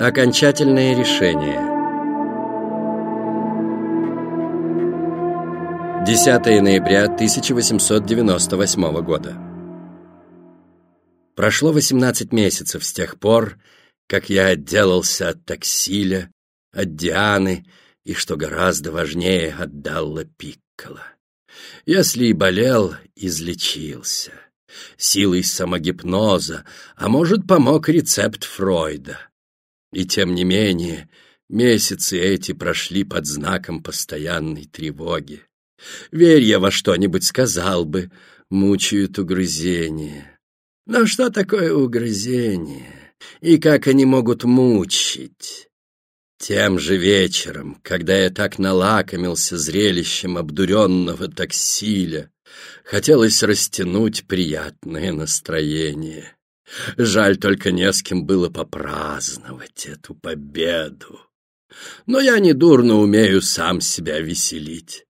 Окончательное решение 10 ноября 1898 года Прошло 18 месяцев с тех пор, как я отделался от таксиля, от Дианы и, что гораздо важнее, от Далла Пиккола. Если и болел, излечился. Силой самогипноза, а может, помог рецепт Фройда. И тем не менее, месяцы эти прошли под знаком постоянной тревоги. Верь я во что-нибудь сказал бы, мучают угрызения. Но что такое угрызение? И как они могут мучить? Тем же вечером, когда я так налакомился зрелищем обдуренного таксиля, хотелось растянуть приятное настроение. Жаль, только не с кем было попраздновать эту победу. Но я недурно умею сам себя веселить.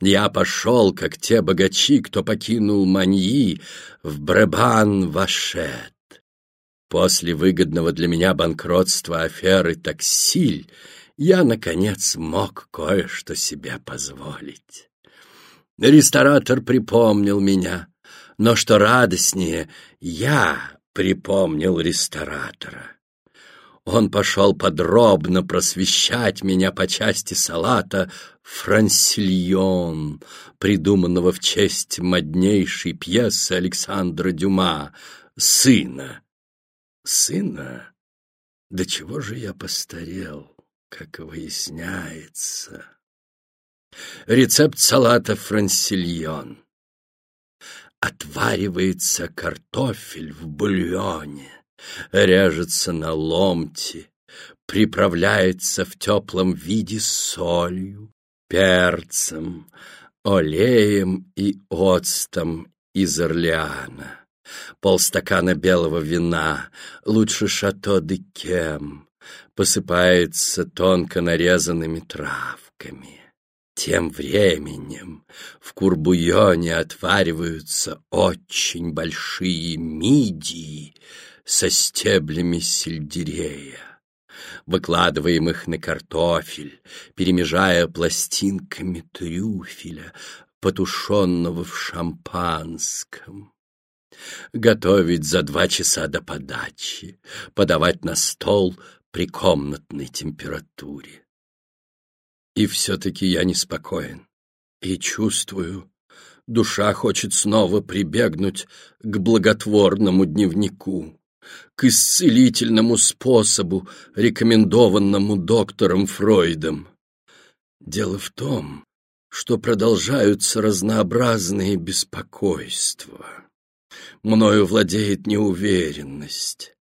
Я пошел, как те богачи, кто покинул Маньи, в Бребан-Вашет. После выгодного для меня банкротства аферы «Таксиль» я, наконец, мог кое-что себе позволить. Ресторатор припомнил меня, но что радостнее, я припомнил ресторатора. Он пошел подробно просвещать меня по части салата «Франсильон», придуманного в честь моднейшей пьесы Александра Дюма «Сына». Сына? До чего же я постарел, как выясняется. Рецепт салата «Франсильон». Отваривается картофель в бульоне режется на ломти, приправляется в теплом виде солью, перцем, олеем и оцтом из Орлеана, полстакана белого вина, лучше шато де кем, посыпается тонко нарезанными травками. Тем временем в курбуйоне отвариваются очень большие мидии, со стеблями сельдерея. Выкладываем их на картофель, перемежая пластинками трюфеля, потушенного в шампанском. Готовить за два часа до подачи, подавать на стол при комнатной температуре. И все-таки я неспокоен и чувствую, душа хочет снова прибегнуть к благотворному дневнику к исцелительному способу, рекомендованному доктором Фройдом. Дело в том, что продолжаются разнообразные беспокойства. Мною владеет неуверенность.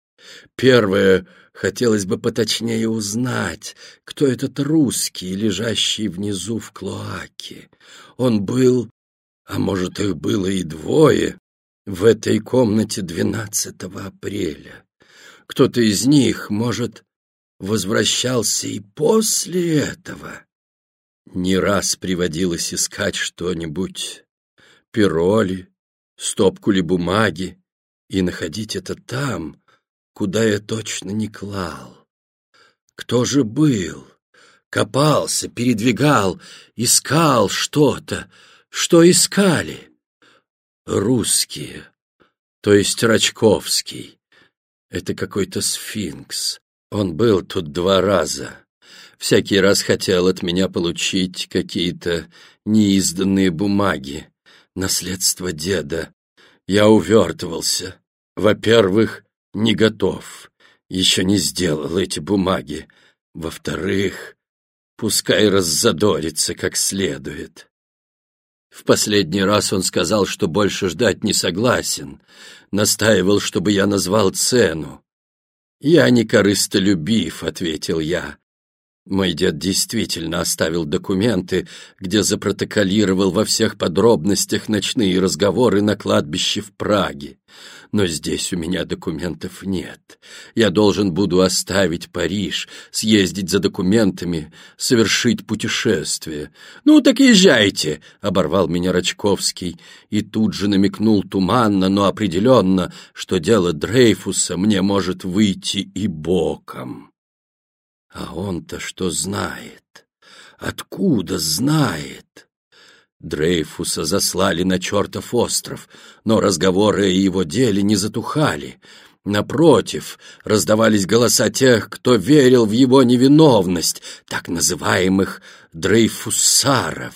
Первое, хотелось бы поточнее узнать, кто этот русский, лежащий внизу в клоаке. Он был, а может, их было и двое, в этой комнате 12 апреля. Кто-то из них, может, возвращался и после этого. Не раз приводилось искать что-нибудь, перо ли, стопку ли бумаги, и находить это там, куда я точно не клал. Кто же был? Копался, передвигал, искал что-то. Что искали? русские, то есть Рачковский. Это какой-то сфинкс. Он был тут два раза. Всякий раз хотел от меня получить какие-то неизданные бумаги, наследство деда. Я увертывался. Во-первых, не готов, еще не сделал эти бумаги. Во-вторых, пускай раззадорится как следует. В последний раз он сказал, что больше ждать не согласен, настаивал, чтобы я назвал цену. «Я не корыстолюбив», — ответил я. Мой дед действительно оставил документы, где запротоколировал во всех подробностях ночные разговоры на кладбище в Праге. Но здесь у меня документов нет. Я должен буду оставить Париж, съездить за документами, совершить путешествие. «Ну так езжайте!» — оборвал меня Рачковский и тут же намекнул туманно, но определенно, что дело Дрейфуса мне может выйти и боком. А он-то что знает? Откуда знает? Дрейфуса заслали на чертов остров, но разговоры о его деле не затухали. Напротив, раздавались голоса тех, кто верил в его невиновность, так называемых дрейфусаров.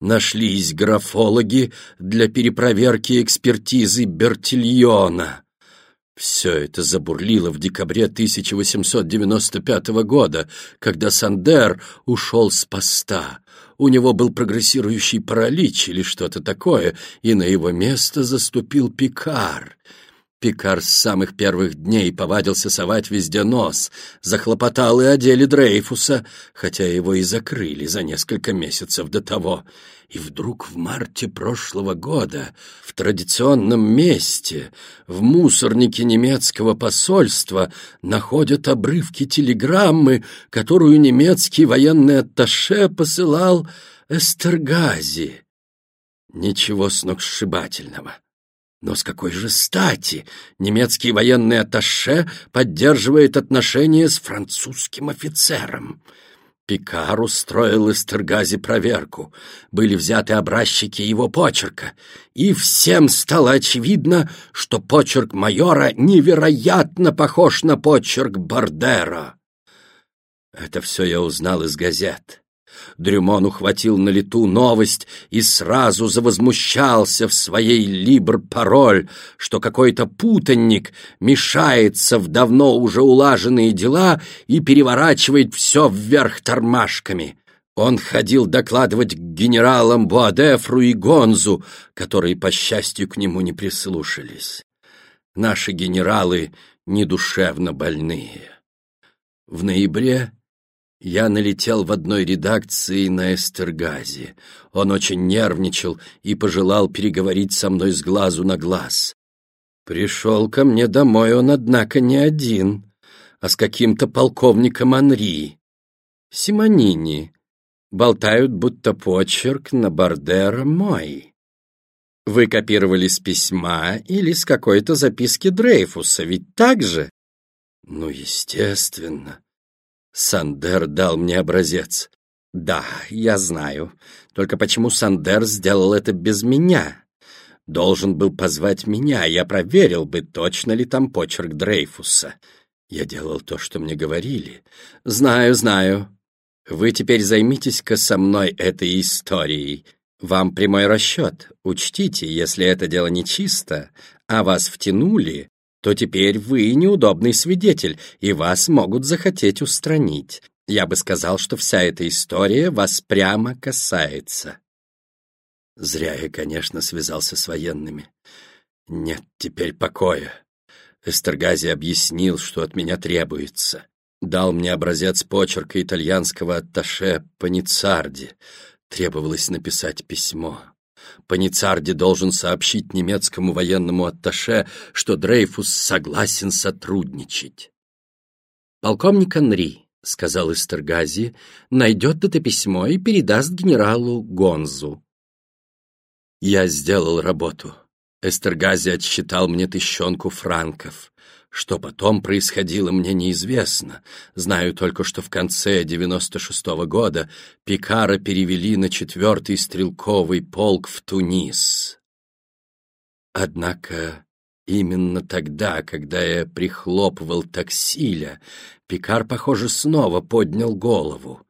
Нашлись графологи для перепроверки экспертизы Бертильона. Все это забурлило в декабре 1895 года, когда Сандер ушел с поста. У него был прогрессирующий паралич или что-то такое, и на его место заступил Пикар — Пикар с самых первых дней повадился совать везде нос, захлопотал и о деле Дрейфуса, хотя его и закрыли за несколько месяцев до того. И вдруг в марте прошлого года в традиционном месте, в мусорнике немецкого посольства, находят обрывки телеграммы, которую немецкий военный атташе посылал Эстергази. Ничего сногсшибательного. Но с какой же стати немецкий военный атташе поддерживает отношения с французским офицером? Пикар устроил Эстергази проверку. Были взяты образчики его почерка. И всем стало очевидно, что почерк майора невероятно похож на почерк Бардера. Это все я узнал из газет. Дрюмон ухватил на лету новость и сразу завозмущался в своей либр-пароль, что какой-то путанник мешается в давно уже улаженные дела и переворачивает все вверх тормашками. Он ходил докладывать к генералам Буадефру и Гонзу, которые, по счастью, к нему не прислушались. Наши генералы недушевно больные. В ноябре я налетел в одной редакции на Эстергази. Он очень нервничал и пожелал переговорить со мной с глазу на глаз. Пришел ко мне домой он, однако, не один, а с каким-то полковником Анри. Симонини. Болтают, будто почерк на Бардера мой. Вы копировали с письма или с какой-то записки Дрейфуса, ведь так же? Ну, естественно. Сандер дал мне образец. Да, я знаю. Только почему Сандер сделал это без меня? Должен был позвать меня, я проверил бы, точно ли там почерк Дрейфуса. Я делал то, что мне говорили. Знаю, знаю. Вы теперь займитесь-ка со мной этой историей. Вам прямой расчет. Учтите, если это дело нечисто, а вас втянули, то теперь вы неудобный свидетель, и вас могут захотеть устранить. Я бы сказал, что вся эта история вас прямо касается. Зря я, конечно, связался с военными. Нет теперь покоя. Эстергази объяснил, что от меня требуется. Дал мне образец почерка итальянского атташе Паницарди. Требовалось написать письмо. Паницарди должен сообщить немецкому военному атташе, что Дрейфус согласен сотрудничать. «Полковник Анри», — сказал Эстергази, — «найдет это письмо и передаст генералу Гонзу». Я сделал работу. Эстергази отсчитал мне тыщенку франков. Что потом происходило, мне неизвестно. Знаю только, что в конце 96-го года Пикара перевели на четвертый стрелковый полк в Тунис. Однако именно тогда, когда я прихлопывал таксиля, Пикар, похоже, снова поднял голову.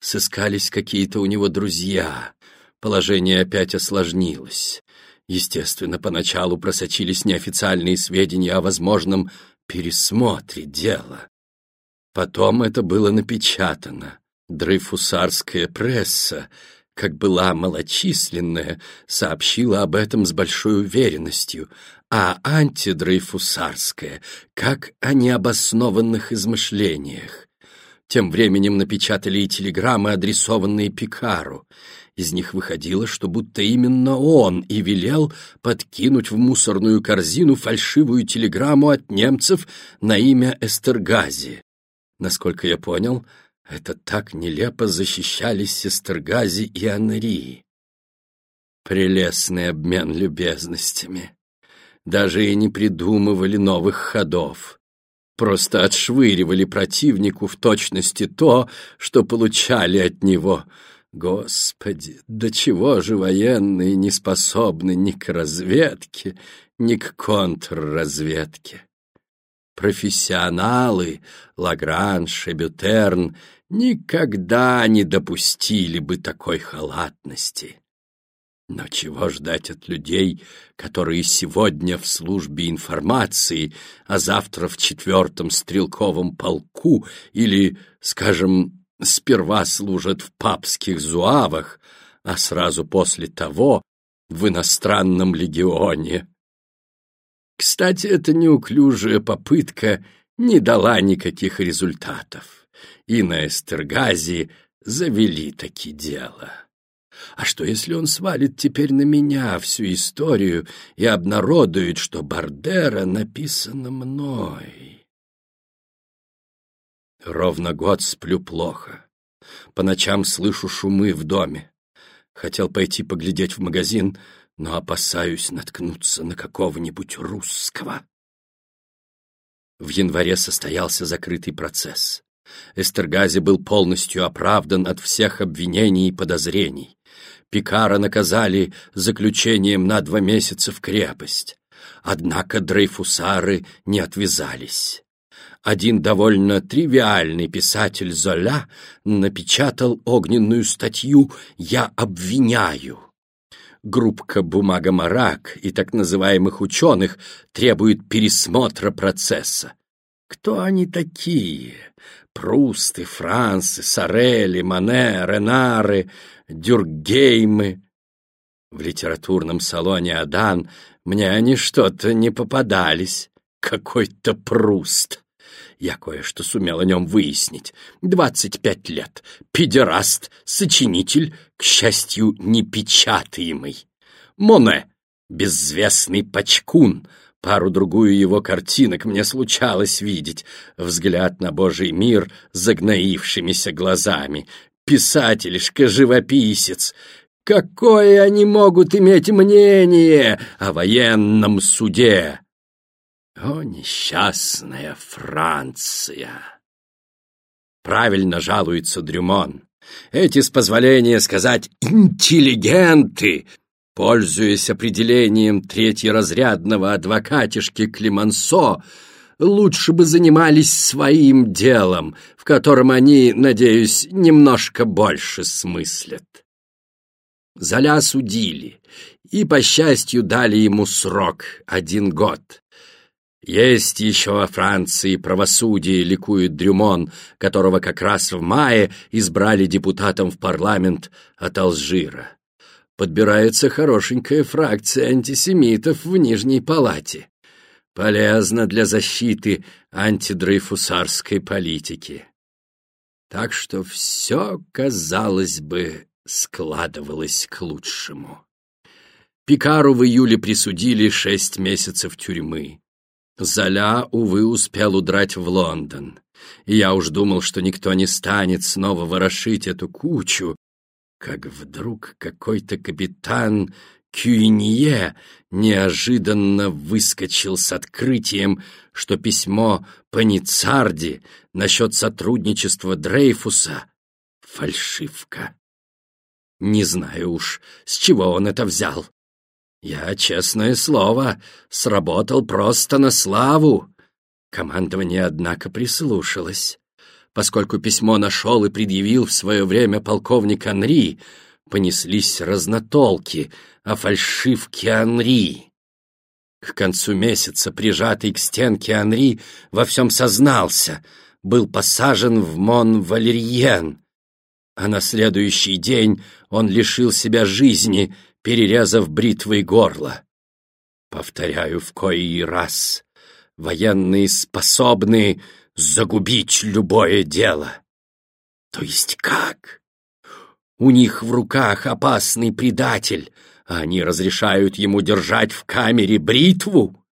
Сыскались какие-то у него друзья. Положение опять осложнилось. Естественно, поначалу просочились неофициальные сведения о возможном пересмотре дела. Потом это было напечатано. Дрейфусарская пресса, как была малочисленная, сообщила об этом с большой уверенностью, а антидрейфусарская, как о необоснованных измышлениях. Тем временем напечатали и телеграммы, адресованные Пикару. Из них выходило, что будто именно он и велел подкинуть в мусорную корзину фальшивую телеграмму от немцев на имя Эстергази. Насколько я понял, это так нелепо защищались Эстергази и Анри. Прелестный обмен любезностями. Даже и не придумывали новых ходов. Просто отшвыривали противнику в точности то, что получали от него. Господи, до чего же военные не способны ни к разведке, ни к контрразведке? Профессионалы, Лагранж и Бютерн, никогда не допустили бы такой халатности. Но чего ждать от людей, которые сегодня в службе информации, а завтра в четвертом стрелковом полку или, скажем, сперва служат в папских зуавах, а сразу после того в иностранном легионе? Кстати, эта неуклюжая попытка не дала никаких результатов, и на Эстергази завели таки дело. А что, если он свалит теперь на меня всю историю и обнародует, что Бардера написано мной? Ровно год сплю плохо. По ночам слышу шумы в доме. Хотел пойти поглядеть в магазин, но опасаюсь наткнуться на какого-нибудь русского. В январе состоялся закрытый процесс. Эстергази был полностью оправдан от всех обвинений и подозрений. Пикара наказали заключением на два месяца в крепость. Однако дрейфусары не отвязались. Один довольно тривиальный писатель Золя напечатал огненную статью «Я обвиняю». Группка «Бумага-марак» и так называемых ученых требует пересмотра процесса. Кто они такие? Прусты, Франсы, Сорели, Мане, Ренары, Дюргеймы. В литературном салоне Адан мне они что-то не попадались. Какой-то Пруст. Я кое-что сумел о нем выяснить. Двадцать пять лет. Педераст, сочинитель, к счастью, непечатаемый. Моне, безвестный пачкун — Пару-другую его картинок мне случалось видеть. Взгляд на Божий мир загноившимися глазами. Писательшка-живописец. Какое они могут иметь мнение о военном суде? О, несчастная Франция! Правильно жалуется Дрюмон. Эти, с позволения сказать, интеллигенты Пользуясь определением третьеразрядного адвокатишки Климансо, лучше бы занимались своим делом, в котором они, надеюсь, немножко больше смыслят. Золя судили и, по счастью, дали ему срок — один год. Есть еще во Франции правосудие, ликует Дрюмон, которого как раз в мае избрали депутатом в парламент от Алжира подбирается хорошенькая фракция антисемитов в Нижней Палате. Полезно для защиты антидрейфусарской политики. Так что все, казалось бы, складывалось к лучшему. Пикару в июле присудили шесть месяцев тюрьмы. Золя, увы, успел удрать в Лондон. И я уж думал, что никто не станет снова ворошить эту кучу, как вдруг какой-то капитан Кюинье неожиданно выскочил с открытием, что письмо Паницарди насчет сотрудничества Дрейфуса — фальшивка. Не знаю уж, с чего он это взял. Я, честное слово, сработал просто на славу. Командование, однако, прислушалось. Поскольку письмо нашел и предъявил в свое время полковник Анри, понеслись разнотолки о фальшивке Анри. К концу месяца, прижатый к стенке Анри, во всем сознался, был посажен в Мон-Валерьен, а на следующий день он лишил себя жизни, перерезав бритвой горло. Повторяю в кои раз, военные способны загубить любое дело. То есть как? У них в руках опасный предатель, а они разрешают ему держать в камере бритву?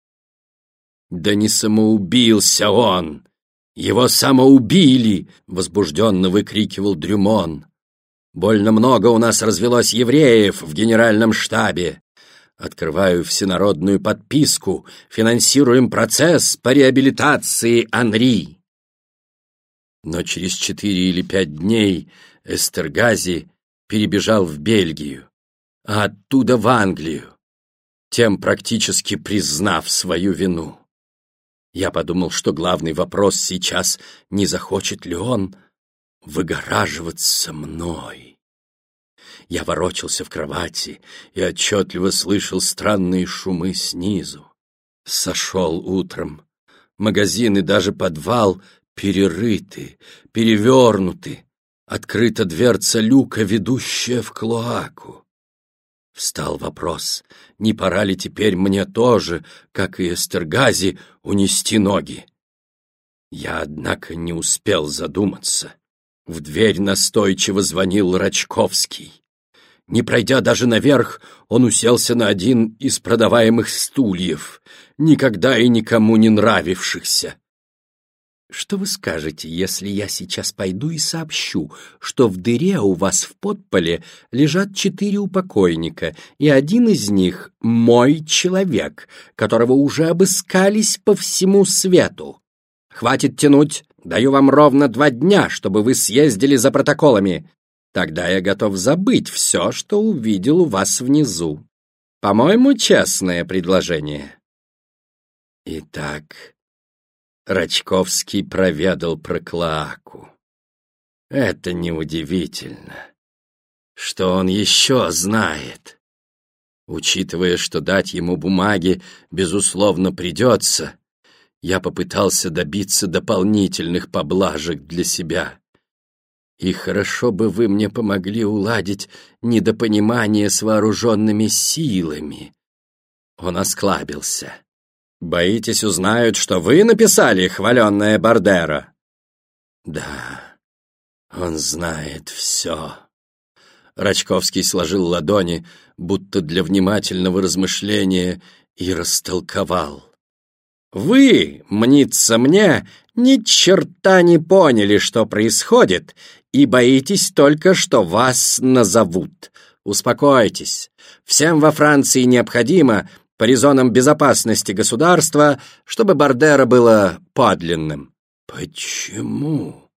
Да не самоубился он! Его самоубили! Возбужденно выкрикивал Дрюмон. Больно много у нас развелось евреев в генеральном штабе. Открываю всенародную подписку, финансируем процесс по реабилитации Анри. Но через четыре или пять дней Эстергази перебежал в Бельгию, а оттуда в Англию, тем практически признав свою вину. Я подумал, что главный вопрос сейчас, не захочет ли он выгораживаться мной. Я ворочался в кровати и отчетливо слышал странные шумы снизу. Сошел утром. Магазины, даже подвал перерыты, перевернуты. Открыта дверца люка, ведущая в клоаку. Встал вопрос, не пора ли теперь мне тоже, как и Эстергази, унести ноги? Я, однако, не успел задуматься. В дверь настойчиво звонил Рачковский. Не пройдя даже наверх, он уселся на один из продаваемых стульев, никогда и никому не нравившихся. Что вы скажете, если я сейчас пойду и сообщу, что в дыре у вас в подполе лежат четыре упокойника, и один из них — мой человек, которого уже обыскались по всему свету? Хватит тянуть, даю вам ровно два дня, чтобы вы съездили за протоколами. Тогда я готов забыть все, что увидел у вас внизу. По-моему, честное предложение. Итак, Рачковский проведал про Клоаку. Это неудивительно. Что он еще знает? Учитывая, что дать ему бумаги, безусловно, придется, я попытался добиться дополнительных поблажек для себя. И хорошо бы вы мне помогли уладить недопонимание с вооруженными силами. Он осклабился. Боитесь, узнают, что вы написали хваленное Бардеро? Да, он знает все. Рачковский сложил ладони, будто для внимательного размышления, и растолковал. Вы, мнится мне, ни черта не поняли, что происходит, и боитесь только, что вас назовут. Успокойтесь. Всем во Франции необходимо, по резонам безопасности государства, чтобы Бардера было подлинным. Почему?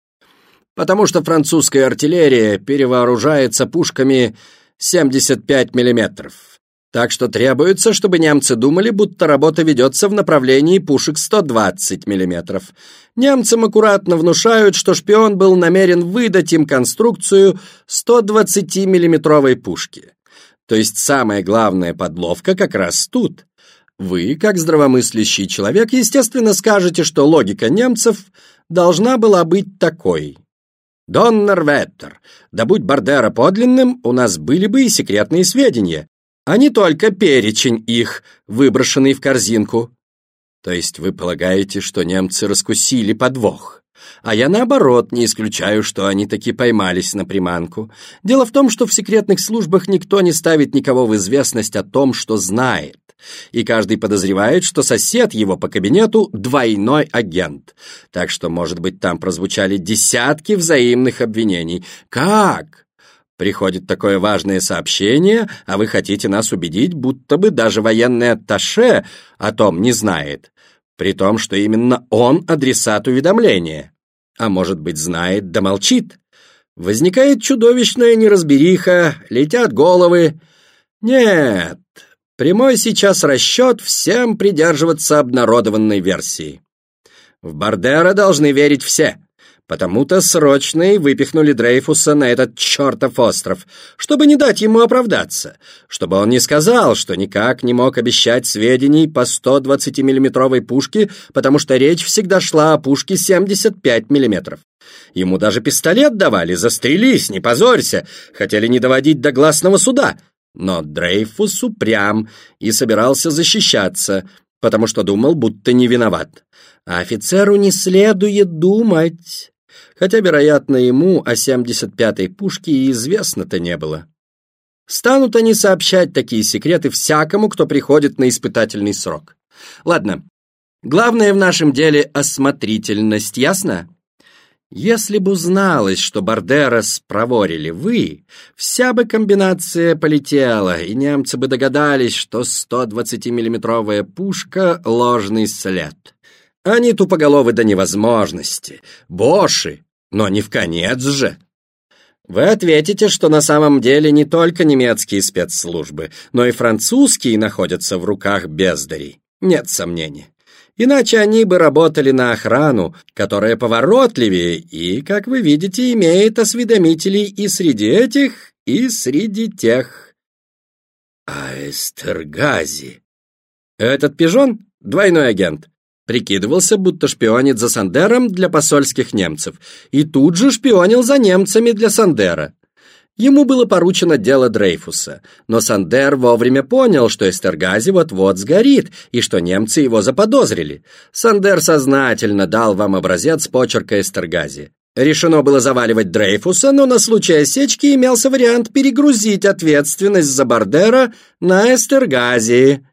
Потому что французская артиллерия перевооружается пушками 75 миллиметров. Так что требуется, чтобы немцы думали, будто работа ведется в направлении пушек 120 мм. Немцам аккуратно внушают, что шпион был намерен выдать им конструкцию 120 миллиметровой пушки. То есть самая главная подловка как раз тут. Вы, как здравомыслящий человек, естественно, скажете, что логика немцев должна была быть такой. Доннер Веттер, да будь Бардера подлинным, у нас были бы и секретные сведения, а не только перечень их, выброшенный в корзинку. То есть вы полагаете, что немцы раскусили подвох? А я, наоборот, не исключаю, что они таки поймались на приманку. Дело в том, что в секретных службах никто не ставит никого в известность о том, что знает. И каждый подозревает, что сосед его по кабинету – двойной агент. Так что, может быть, там прозвучали десятки взаимных обвинений. Как? Приходит такое важное сообщение, а вы хотите нас убедить, будто бы даже военный атташе о том не знает. При том, что именно он адресат уведомления а может быть знает да молчит. Возникает чудовищная неразбериха, летят головы. Нет, прямой сейчас расчет всем придерживаться обнародованной версии. В Бардера должны верить все. Потому-то срочно и выпихнули Дрейфуса на этот чертов остров, чтобы не дать ему оправдаться, чтобы он не сказал, что никак не мог обещать сведений по 120-миллиметровой пушке, потому что речь всегда шла о пушке 75 миллиметров. Ему даже пистолет давали, застрелись, не позорься, хотели не доводить до гласного суда. Но Дрейфус упрям и собирался защищаться, потому что думал, будто не виноват. А офицеру не следует думать хотя, вероятно, ему о 75-й пушке и известно-то не было. Станут они сообщать такие секреты всякому, кто приходит на испытательный срок. Ладно, главное в нашем деле осмотрительность, ясно? Если бы узналось, что Бардерас проворили вы, вся бы комбинация полетела, и немцы бы догадались, что 120-миллиметровая пушка — ложный след. Они тупоголовы до невозможности, боши, но не в конец же. Вы ответите, что на самом деле не только немецкие спецслужбы, но и французские находятся в руках бездарей. Нет сомнений. Иначе они бы работали на охрану, которая поворотливее и, как вы видите, имеет осведомителей и среди этих, и среди тех. А Эстергази? Этот пижон — двойной агент. Прикидывался, будто шпионит за Сандером для посольских немцев, и тут же шпионил за немцами для Сандера. Ему было поручено дело Дрейфуса, но Сандер вовремя понял, что Эстергази вот-вот сгорит, и что немцы его заподозрили. Сандер сознательно дал вам образец почерка Эстергази. Решено было заваливать Дрейфуса, но на случай осечки имелся вариант перегрузить ответственность за бордеро на Эстергази.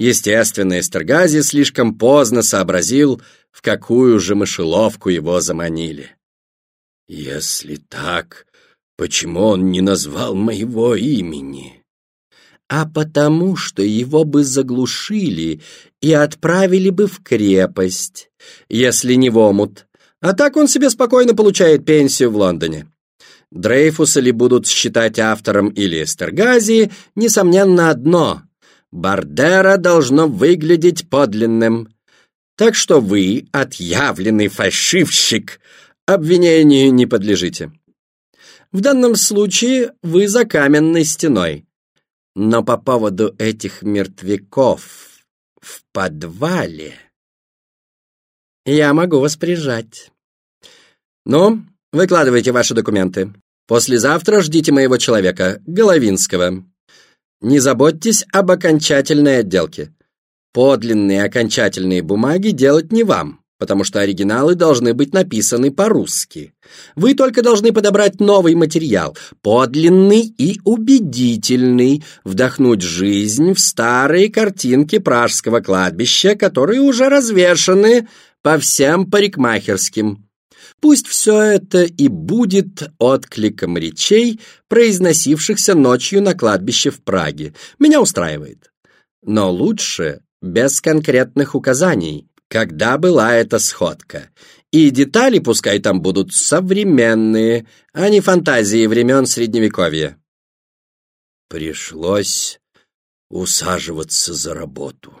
Естественно, Эстергази слишком поздно сообразил, в какую же мышеловку его заманили. «Если так, Почему он не назвал моего имени? А потому, что его бы заглушили и отправили бы в крепость, если не в омут. А так он себе спокойно получает пенсию в Лондоне. Дрейфуса ли будут считать автором или Эстергази, несомненно одно. Бардера должно выглядеть подлинным. Так что вы, отъявленный фальшивщик, обвинению не подлежите. В данном случае вы за каменной стеной. Но по поводу этих мертвяков в подвале я могу вас прижать. Ну, выкладывайте ваши документы. Послезавтра ждите моего человека, Головинского. Не заботьтесь об окончательной отделке. Подлинные окончательные бумаги делать не вам потому что оригиналы должны быть написаны по-русски. Вы только должны подобрать новый материал, подлинный и убедительный, вдохнуть жизнь в старые картинки пражского кладбища, которые уже развешаны по всем парикмахерским. Пусть все это и будет откликом речей, произносившихся ночью на кладбище в Праге. Меня устраивает. Но лучше без конкретных указаний, когда была эта сходка. И детали пускай там будут современные, а не фантазии времен Средневековья. Пришлось усаживаться за работу.